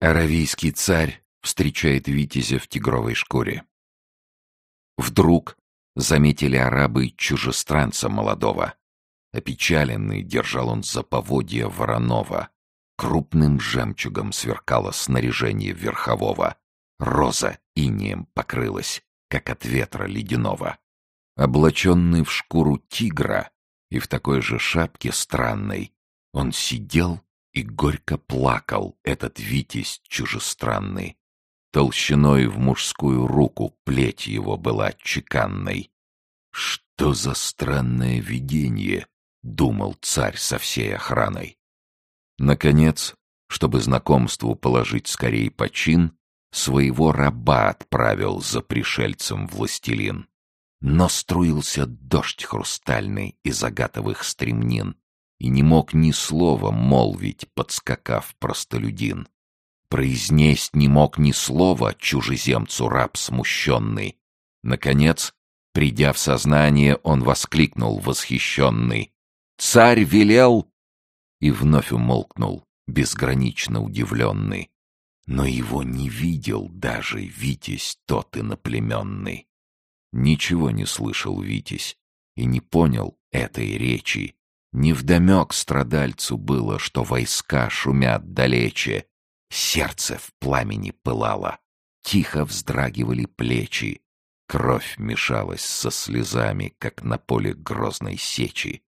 Аравийский царь встречает Витязя в тигровой шкуре. Вдруг заметили арабы чужестранца молодого. Опечаленный держал он за поводья Воронова. Крупным жемчугом сверкало снаряжение верхового. Роза инеем покрылась, как от ветра ледяного. Облаченный в шкуру тигра и в такой же шапке странной, он сидел и горько плакал, этот витязь чужестранный. Толщиной в мужскую руку плеть его была чеканной. «Что за странное видение?» — думал царь со всей охраной. Наконец, чтобы знакомству положить скорей почин, своего раба отправил за пришельцем властелин. Но струился дождь хрустальный из агатовых стремнин, и не мог ни слова молвить, подскакав простолюдин. Произнесть не мог ни слова чужеземцу раб смущенный. Наконец, придя в сознание, он воскликнул восхищенный. «Царь велел!» И вновь умолкнул, безгранично удивленный. Но его не видел даже Витязь тот иноплеменный. Ничего не слышал Витязь и не понял этой речи, Невдомек страдальцу было, что войска шумят далече. Сердце в пламени пылало, тихо вздрагивали плечи. Кровь мешалась со слезами, как на поле грозной сечи.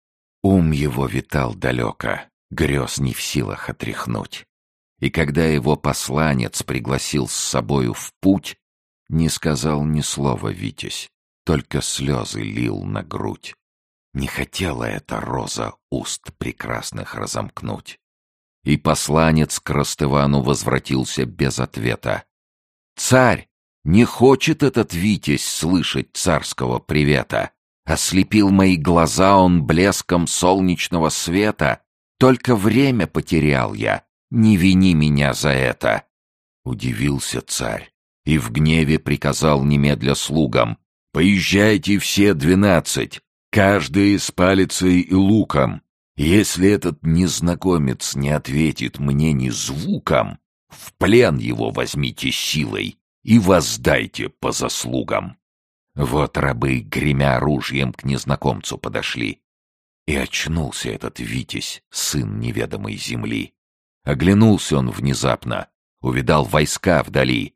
Ум его витал далеко, грез не в силах отряхнуть. И когда его посланец пригласил с собою в путь, не сказал ни слова Витязь, только слезы лил на грудь. Не хотела эта роза уст прекрасных разомкнуть. И посланец к Ростывану возвратился без ответа. «Царь! Не хочет этот Витязь слышать царского привета. Ослепил мои глаза он блеском солнечного света. Только время потерял я. Не вини меня за это!» Удивился царь и в гневе приказал немедля слугам. «Поезжайте все двенадцать, Каждый с палицей и луком. Если этот незнакомец не ответит мне ни звуком, в плен его возьмите силой и воздайте по заслугам. Вот рабы, гремя оружием, к незнакомцу подошли. И очнулся этот Витязь, сын неведомой земли. Оглянулся он внезапно, увидал войска вдали.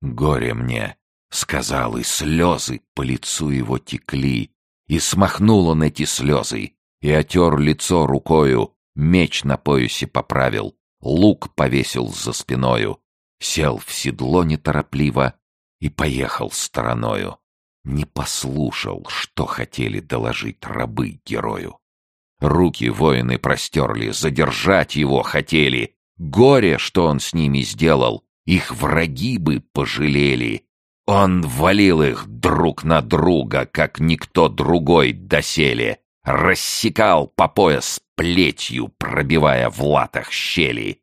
«Горе мне!» — сказал, и слезы по лицу его текли, и смахнул он эти слезы, и отер лицо рукою, меч на поясе поправил, лук повесил за спиною, сел в седло неторопливо и поехал стороною. Не послушал, что хотели доложить рабы герою. Руки воины простерли, задержать его хотели. Горе, что он с ними сделал, их враги бы пожалели. Он валил их друг на друга, как никто другой доселе, рассекал по пояс плетью, пробивая в латах щели.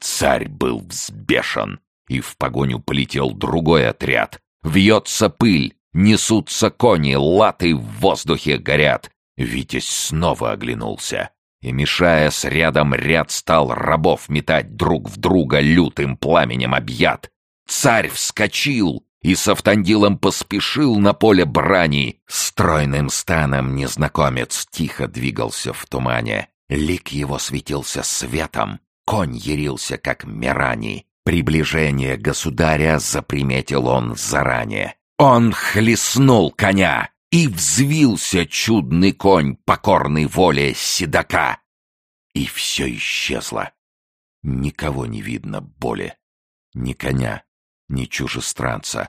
Царь был взбешен, и в погоню полетел другой отряд. Вьется пыль, несутся кони, латы в воздухе горят. Витязь снова оглянулся и, мешая с рядом ряд, стал рабов метать друг в друга лютым пламенем объят. Царь вскочил, и с Автандилом поспешил на поле брани. Стройным станом незнакомец тихо двигался в тумане. Лик его светился светом, конь ярился, как мирани. Приближение государя заприметил он заранее. Он хлестнул коня, и взвился чудный конь, покорный воле седока. И все исчезло. Никого не видно боли, ни коня, ни чужестранца.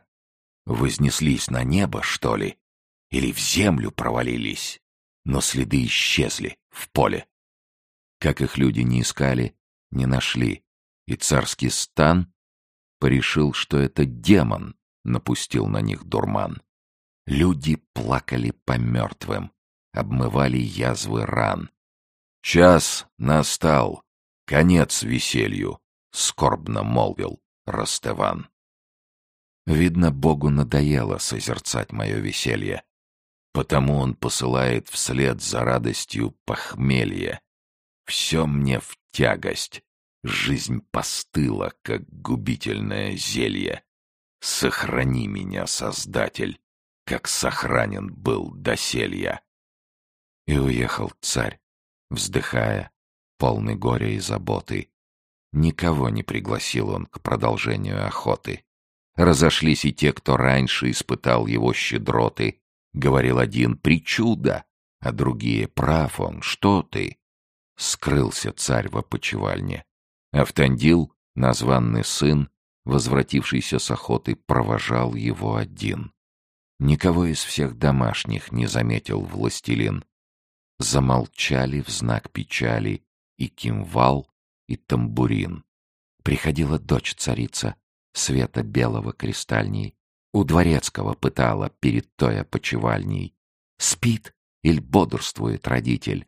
Вознеслись на небо, что ли? Или в землю провалились? Но следы исчезли в поле. Как их люди не искали, не нашли. И царский стан порешил, что это демон напустил на них дурман. Люди плакали по мертвым, обмывали язвы ран. «Час настал, конец веселью», — скорбно молвил Ростеван. Видно, Богу надоело созерцать мое веселье. Потому он посылает вслед за радостью похмелье. Все мне в тягость. Жизнь постыла, как губительное зелье. Сохрани меня, Создатель, как сохранен был доселья. И уехал царь, вздыхая, полный горя и заботы. Никого не пригласил он к продолжению охоты. Разошлись и те, кто раньше испытал его щедроты. Говорил один «причуда», а другие «прав он, что ты?» Скрылся царь в опочивальне. Автандил, названный сын, возвратившийся с охоты, провожал его один. Никого из всех домашних не заметил властелин. Замолчали в знак печали и кимвал, и тамбурин. Приходила дочь царица, света белого кристальней. У дворецкого пытала перед той опочивальней. Спит или бодрствует родитель?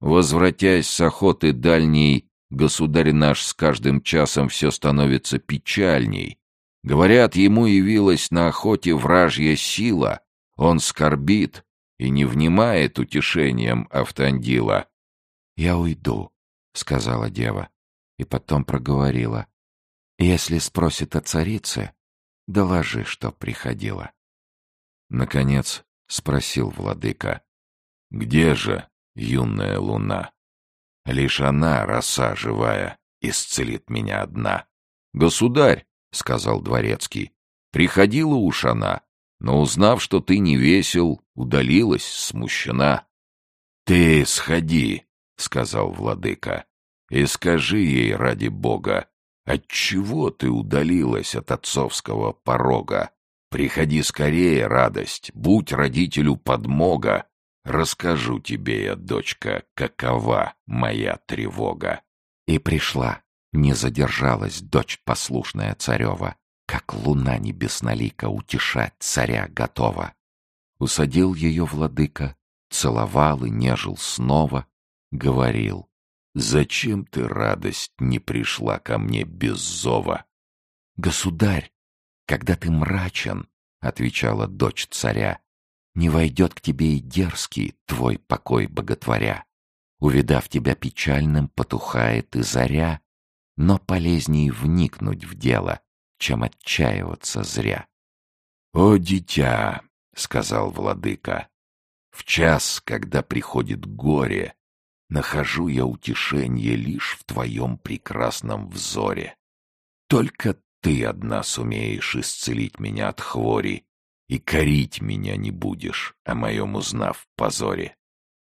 Возвратясь с охоты дальней, государь наш с каждым часом все становится печальней. Говорят, ему явилась на охоте вражья сила. Он скорбит и не внимает утешением Автандила. — Я уйду, — сказала дева, и потом проговорила. — Если спросит о царице, доложи, что приходила. Наконец спросил владыка. — Где же юная луна? Лишь она, роса живая, исцелит меня одна. — Государь, — сказал дворецкий, — приходила уж она, но, узнав, что ты не весел, удалилась, смущена. — Ты сходи, — сказал владыка, — и скажи ей ради бога, отчего ты удалилась от отцовского порога. Приходи скорее, радость, будь родителю подмога, Расскажу тебе я, дочка, какова моя тревога. И пришла, не задержалась дочь послушная царева, как луна небеснолика утешать царя готова. Усадил ее владыка, целовал и нежил снова, говорил, «Зачем ты, радость, не пришла ко мне без зова?» «Государь, когда ты мрачен, — отвечала дочь царя, не войдет к тебе и дерзкий твой покой боготворя. Увидав тебя печальным, потухает и заря, но полезней вникнуть в дело, чем отчаиваться зря. — О, дитя! — сказал владыка. — В час, когда приходит горе, нахожу я утешение лишь в твоем прекрасном взоре. Только ты одна сумеешь исцелить меня от хвори, и корить меня не будешь, о моем узнав позоре.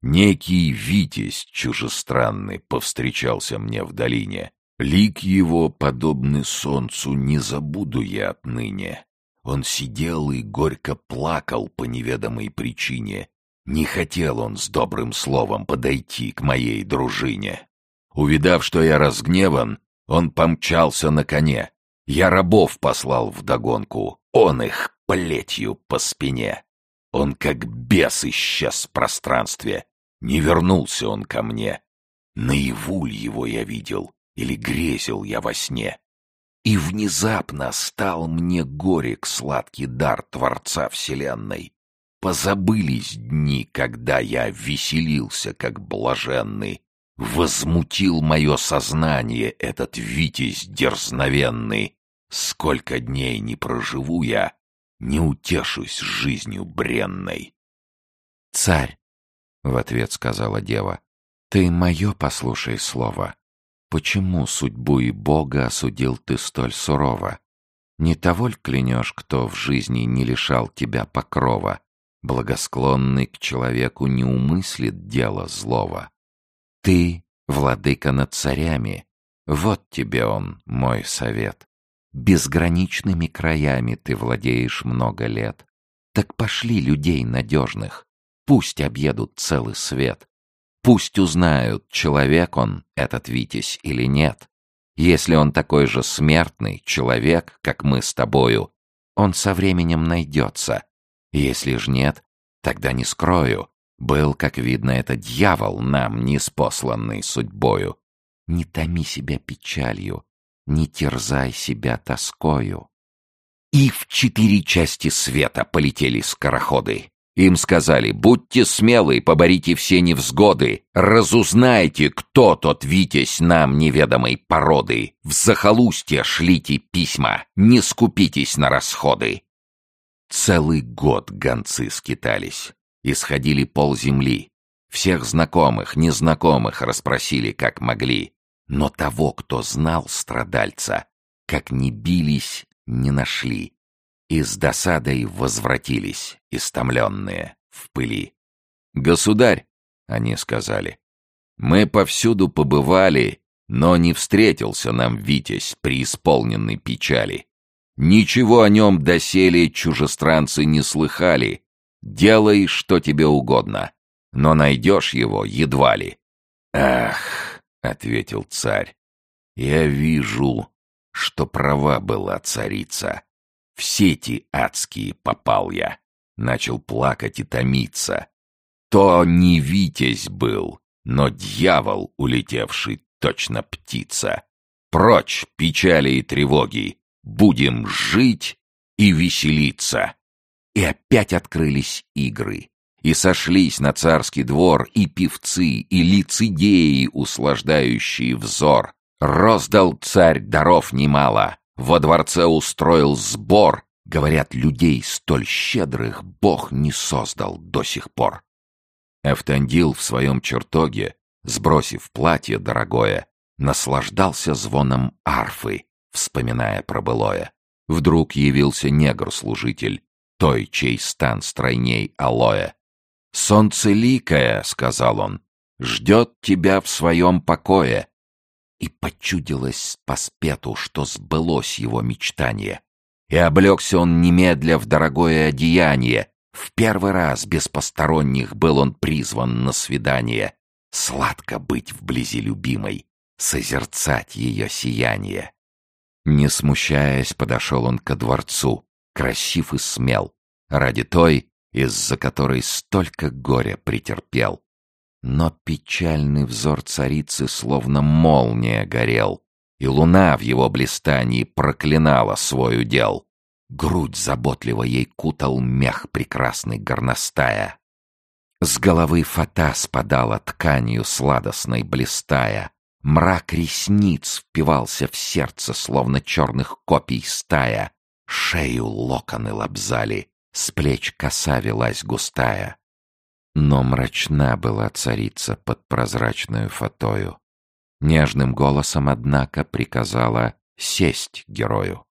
Некий Витязь чужестранный повстречался мне в долине. Лик его, подобный солнцу, не забуду я отныне. Он сидел и горько плакал по неведомой причине. Не хотел он с добрым словом подойти к моей дружине. Увидав, что я разгневан, он помчался на коне. Я рабов послал вдогонку, он их плетью по спине. Он как бес исчез в пространстве. Не вернулся он ко мне. Наяву ли его я видел или грезил я во сне? И внезапно стал мне горек сладкий дар Творца Вселенной. Позабылись дни, когда я веселился, как блаженный. Возмутил мое сознание этот витязь дерзновенный. Сколько дней не проживу я, не утешусь жизнью бренной. «Царь!» — в ответ сказала дева. «Ты мое послушай слово. Почему судьбу и Бога осудил ты столь сурово? Не того ль клянешь, кто в жизни не лишал тебя покрова, благосклонный к человеку не умыслит дело злого? Ты — владыка над царями, вот тебе он, мой совет. Безграничными краями ты владеешь много лет. Так пошли людей надежных. Пусть объедут целый свет. Пусть узнают, человек он, этот Витязь, или нет. Если он такой же смертный человек, как мы с тобою, он со временем найдется. Если ж нет, тогда не скрою. Был, как видно, это дьявол нам, неспосланный судьбою. Не томи себя печалью, не терзай себя тоскою. И в четыре части света полетели скороходы. Им сказали, будьте смелы, поборите все невзгоды, разузнайте, кто тот Витязь нам неведомой породы, в захолустье шлите письма, не скупитесь на расходы. Целый год гонцы скитались, исходили полземли, всех знакомых, незнакомых расспросили, как могли, но того, кто знал страдальца, как не бились, не нашли и с досадой возвратились, истомленные, в пыли. «Государь», — они сказали, — «мы повсюду побывали, но не встретился нам Витязь, преисполненный печали. Ничего о нем доселе чужестранцы не слыхали. Делай, что тебе угодно, но найдешь его едва ли». «Ах», — ответил царь, — «я вижу, что права была царица». В сети адские попал я. Начал плакать и томиться. То не Витязь был, но дьявол, улетевший, точно птица. Прочь печали и тревоги, будем жить и веселиться. И опять открылись игры. И сошлись на царский двор и певцы, и лицедеи, услаждающие взор. Роздал царь даров немало, во дворце устроил сбор. Говорят, людей столь щедрых Бог не создал до сих пор. Эфтандил в своем чертоге, сбросив платье дорогое, наслаждался звоном арфы, вспоминая про былое. Вдруг явился негр-служитель, той, чей стан стройней алоэ. «Солнцеликая», — сказал он, — «ждет тебя в своем покое. И почудилось Паспету, что сбылось его мечтание. И облегся он немедля в дорогое одеяние. В первый раз без посторонних был он призван на свидание. Сладко быть вблизи любимой, созерцать ее сияние. Не смущаясь, подошел он ко дворцу, красив и смел, ради той, из-за которой столько горя претерпел. Но печальный взор царицы словно молния горел, и луна в его блистании проклинала свой удел. Грудь заботливо ей кутал мех прекрасный горностая. С головы фата спадала тканью сладостной блистая. Мрак ресниц впивался в сердце, словно черных копий стая. Шею локоны лобзали, с плеч коса велась густая. Но мрачна была царица под прозрачную фатою. Нежным голосом, однако, приказала сесть герою.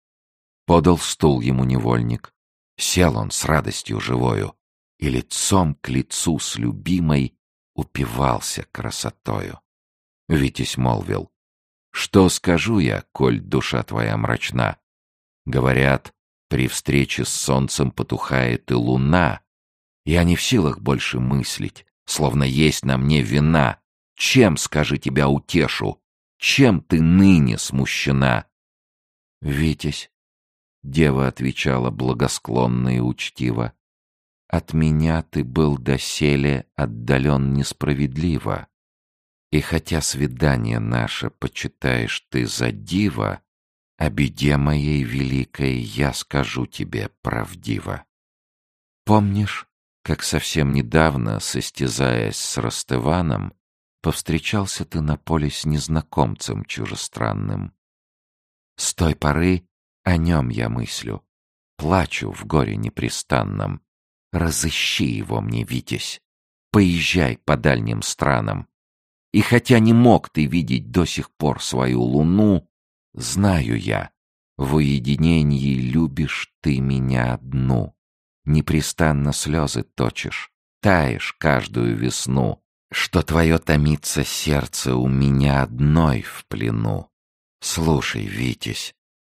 Подал стул ему невольник. Сел он с радостью живою и лицом к лицу с любимой упивался красотою. Витязь молвил, «Что скажу я, коль душа твоя мрачна? Говорят, при встрече с солнцем потухает и луна, я не в силах больше мыслить, словно есть на мне вина. Чем, скажи, тебя утешу? Чем ты ныне смущена? Витязь, дева отвечала благосклонно и учтиво, от меня ты был доселе отдален несправедливо. И хотя свидание наше почитаешь ты за диво, о беде моей великой я скажу тебе правдиво. Помнишь, как совсем недавно, состязаясь с Ростываном, повстречался ты на поле с незнакомцем чужестранным. С той поры о нем я мыслю, плачу в горе непрестанном. Разыщи его мне, Витязь, поезжай по дальним странам. И хотя не мог ты видеть до сих пор свою луну, знаю я, в уединении любишь ты меня одну непрестанно слезы точишь, таешь каждую весну, что твое томится сердце у меня одной в плену. Слушай, Витязь,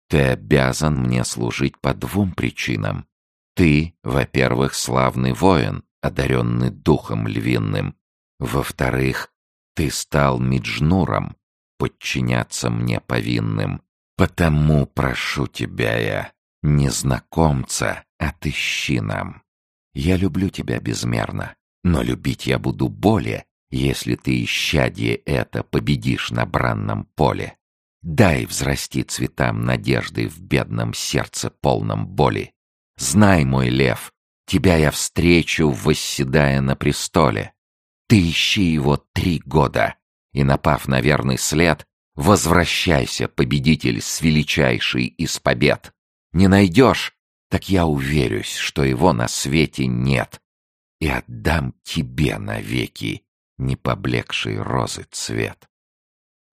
ты обязан мне служить по двум причинам. Ты, во-первых, славный воин, одаренный духом львиным. Во-вторых, ты стал Миджнуром, подчиняться мне повинным. Потому прошу тебя я, незнакомца, Отыщи нам. Я люблю тебя безмерно, но любить я буду более, если ты исчадье это победишь на бранном поле. Дай взрасти цветам надежды в бедном сердце полном боли. Знай, мой лев, Тебя я встречу, восседая на престоле. Ты ищи его три года, и, напав на верный след, возвращайся, победитель с величайшей из побед. Не найдешь, так я уверюсь, что его на свете нет, и отдам тебе навеки непоблекший розы цвет.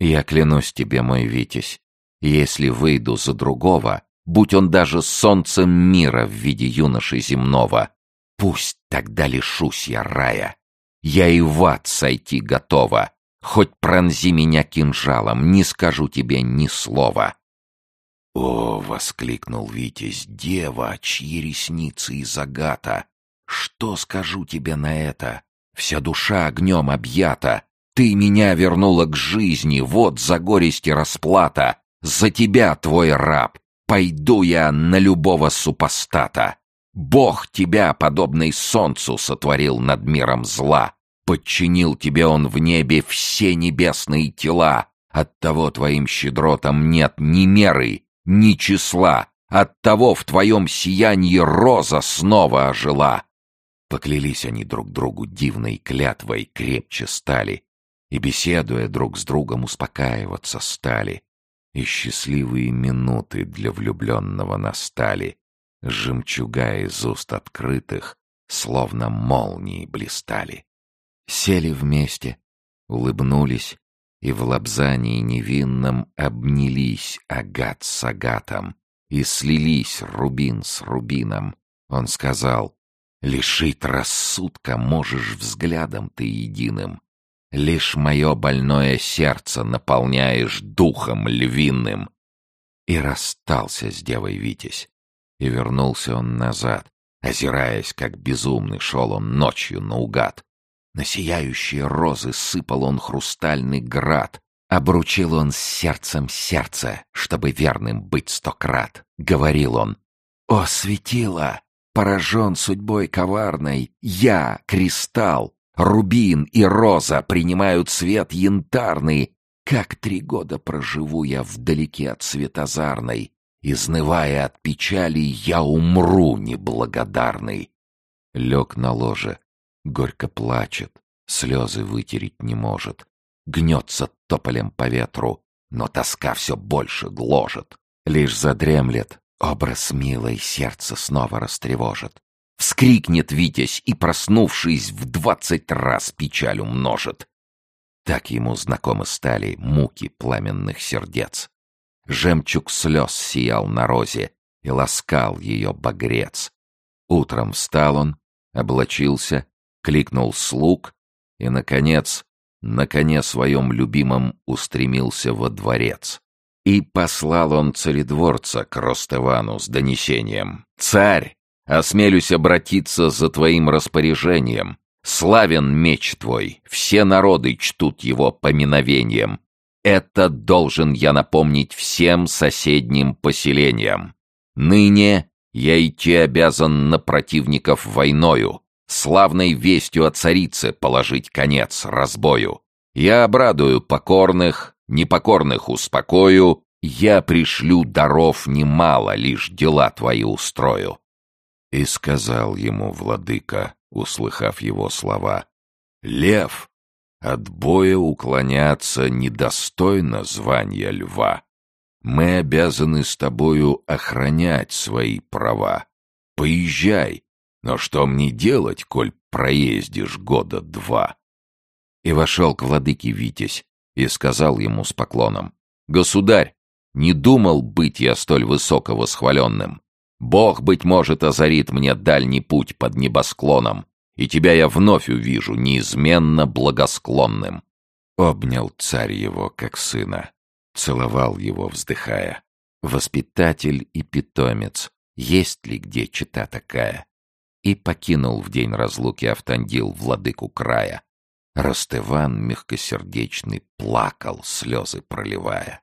Я клянусь тебе, мой Витязь, если выйду за другого, будь он даже солнцем мира в виде юноши земного, пусть тогда лишусь я рая. Я и в ад сойти готова, хоть пронзи меня кинжалом, не скажу тебе ни слова. «О!» — воскликнул Витязь, «дева, чьи ресницы из агата! Что скажу тебе на это? Вся душа огнем объята. Ты меня вернула к жизни, вот за горести расплата. За тебя, твой раб, пойду я на любого супостата. Бог тебя, подобный солнцу, сотворил над миром зла. Подчинил тебе он в небе все небесные тела. Оттого твоим щедротам нет ни меры, ни числа. Оттого в твоем сиянии роза снова ожила. Поклялись они друг другу дивной клятвой, крепче стали, и, беседуя друг с другом, успокаиваться стали. И счастливые минуты для влюбленного настали, жемчуга из уст открытых, словно молнии блистали. Сели вместе, улыбнулись, и в лобзании невинном обнялись агат с агатом, и слились рубин с рубином. Он сказал, Лишить рассудка можешь взглядом ты единым. Лишь мое больное сердце наполняешь духом львиным. И расстался с девой Витязь. И вернулся он назад, озираясь, как безумный, шел он ночью наугад. На сияющие розы сыпал он хрустальный град. Обручил он с сердцем сердце, чтобы верным быть сто крат. Говорил он, «О, светило! Поражен судьбой коварной, я, кристалл, рубин и роза принимают цвет янтарный. Как три года проживу я вдалеке от светозарной, Изнывая от печали, я умру неблагодарный. Лег на ложе, горько плачет, слезы вытереть не может. Гнется тополем по ветру, но тоска все больше гложет. Лишь задремлет, Образ милой сердце снова растревожит. Вскрикнет Витязь и, проснувшись, в двадцать раз печаль умножит. Так ему знакомы стали муки пламенных сердец. Жемчуг слез сиял на розе, и ласкал ее багрец. Утром встал он, облачился, кликнул слуг и, наконец, на коне своем любимом устремился во дворец. И послал он царедворца к Ростывану с донесением. «Царь, осмелюсь обратиться за твоим распоряжением. Славен меч твой, все народы чтут его поминовением. Это должен я напомнить всем соседним поселениям. Ныне я идти обязан на противников войною, славной вестью о царице положить конец разбою. Я обрадую покорных, непокорных успокою, я пришлю даров немало, лишь дела твои устрою. И сказал ему владыка, услыхав его слова, «Лев, от боя уклоняться недостойно звания льва. Мы обязаны с тобою охранять свои права. Поезжай, но что мне делать, коль проездишь года два?» И вошел к владыке Витязь, и сказал ему с поклоном, «Государь, не думал быть я столь высоко восхваленным. Бог, быть может, озарит мне дальний путь под небосклоном, и тебя я вновь увижу неизменно благосклонным». Обнял царь его, как сына, целовал его, вздыхая. Воспитатель и питомец, есть ли где чита такая? И покинул в день разлуки Автандил владыку края, Ростыван мягкосердечный плакал, слезы проливая.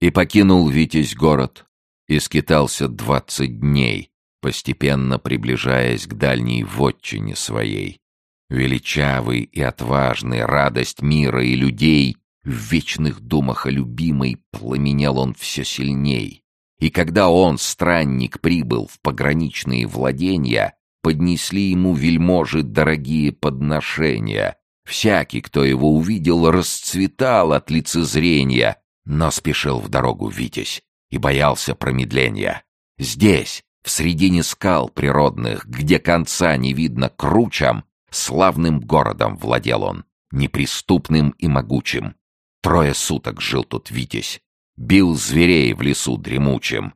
И покинул Витязь город, и скитался двадцать дней, постепенно приближаясь к дальней вотчине своей. Величавый и отважный, радость мира и людей, в вечных думах о любимой пламенел он все сильней. И когда он, странник, прибыл в пограничные владения, поднесли ему вельможи дорогие подношения. Всякий, кто его увидел, расцветал от лицезрения, но спешил в дорогу Витязь и боялся промедления. Здесь, в средине скал природных, где конца не видно кручам, славным городом владел он, неприступным и могучим. Трое суток жил тут Витязь, бил зверей в лесу дремучим,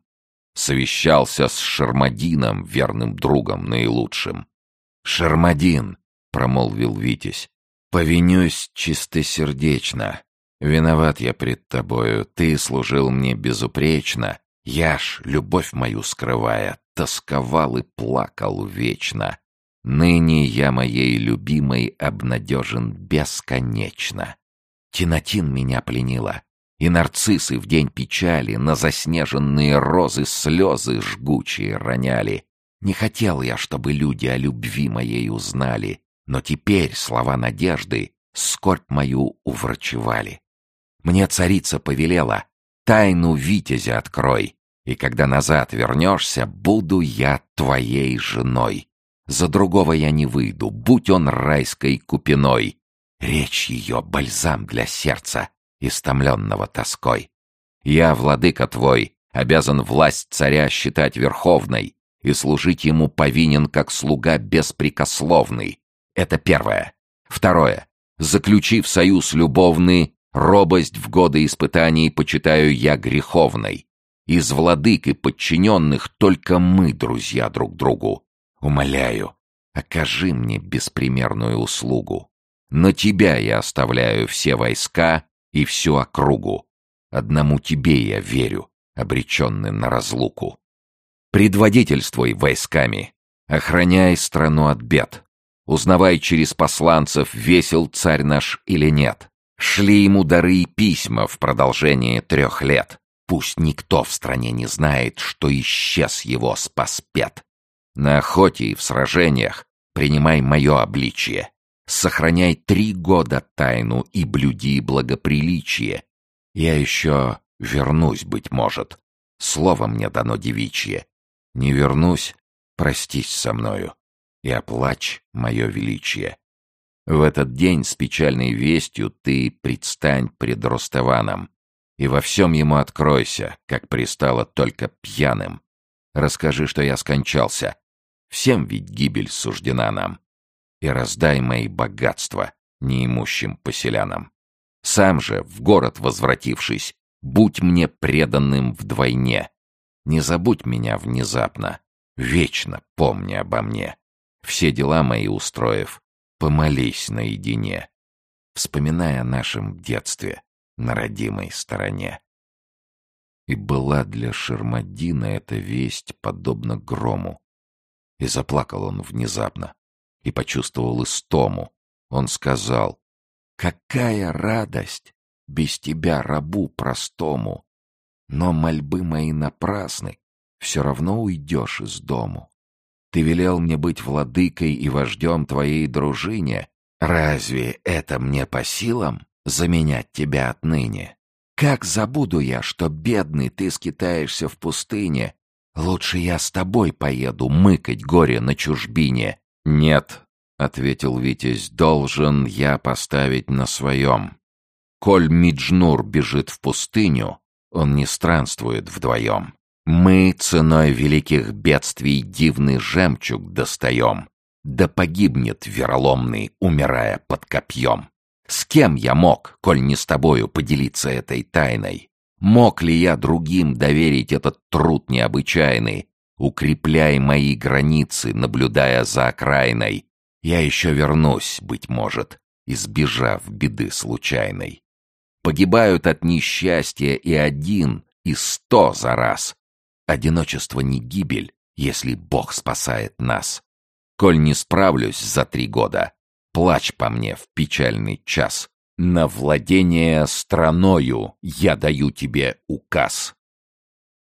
совещался с Шармадином, верным другом наилучшим. «Шармадин», — промолвил Витязь, — «повинюсь чистосердечно. Виноват я пред тобою, ты служил мне безупречно. Я ж, любовь мою скрывая, тосковал и плакал вечно. Ныне я моей любимой обнадежен бесконечно. Тинатин меня пленила, и нарциссы в день печали на заснеженные розы слезы жгучие роняли. Не хотел я, чтобы люди о любви моей узнали, но теперь слова надежды скорбь мою уврачевали. Мне царица повелела, тайну витязя открой, и когда назад вернешься, буду я твоей женой. За другого я не выйду, будь он райской купиной. Речь ее — бальзам для сердца, истомленного тоской. Я, владыка твой, обязан власть царя считать верховной и служить ему повинен как слуга беспрекословный. Это первое. Второе. Заключив союз любовный, робость в годы испытаний почитаю я греховной. Из владык и подчиненных только мы друзья друг другу. Умоляю, окажи мне беспримерную услугу. На тебя я оставляю все войска и всю округу. Одному тебе я верю, обреченный на разлуку. Предводительствуй войсками, охраняй страну от бед. Узнавай через посланцев, весел царь наш или нет. Шли ему дары и письма в продолжение трех лет. Пусть никто в стране не знает, что исчез его спаспет. На охоте и в сражениях принимай мое обличие. Сохраняй три года тайну и блюди благоприличие. Я еще вернусь, быть может. Слово мне дано девичье. Не вернусь, простись со мною и оплачь мое величие. В этот день с печальной вестью ты предстань пред Ростованом, и во всем ему откройся, как пристало только пьяным. Расскажи, что я скончался. Всем ведь гибель суждена нам и раздай мои богатства неимущим поселянам. Сам же, в город возвратившись, будь мне преданным вдвойне. Не забудь меня внезапно, вечно помни обо мне. Все дела мои устроив, помолись наедине, вспоминая о нашем детстве на родимой стороне. И была для Шермадина эта весть подобна грому. И заплакал он внезапно и почувствовал истому. Он сказал, «Какая радость! Без тебя, рабу простому! Но мольбы мои напрасны, все равно уйдешь из дому. Ты велел мне быть владыкой и вождем твоей дружине. Разве это мне по силам заменять тебя отныне? Как забуду я, что бедный ты скитаешься в пустыне? Лучше я с тобой поеду мыкать горе на чужбине, «Нет», — ответил Витязь, — «должен я поставить на своем. Коль Миджнур бежит в пустыню, он не странствует вдвоем. Мы ценой великих бедствий дивный жемчуг достаем, да погибнет вероломный, умирая под копьем. С кем я мог, коль не с тобою, поделиться этой тайной? Мог ли я другим доверить этот труд необычайный, Укрепляй мои границы, наблюдая за окраиной. Я еще вернусь, быть может, избежав беды случайной. Погибают от несчастья и один, и сто за раз. Одиночество не гибель, если Бог спасает нас. Коль не справлюсь за три года, плачь по мне в печальный час. На владение страною я даю тебе указ.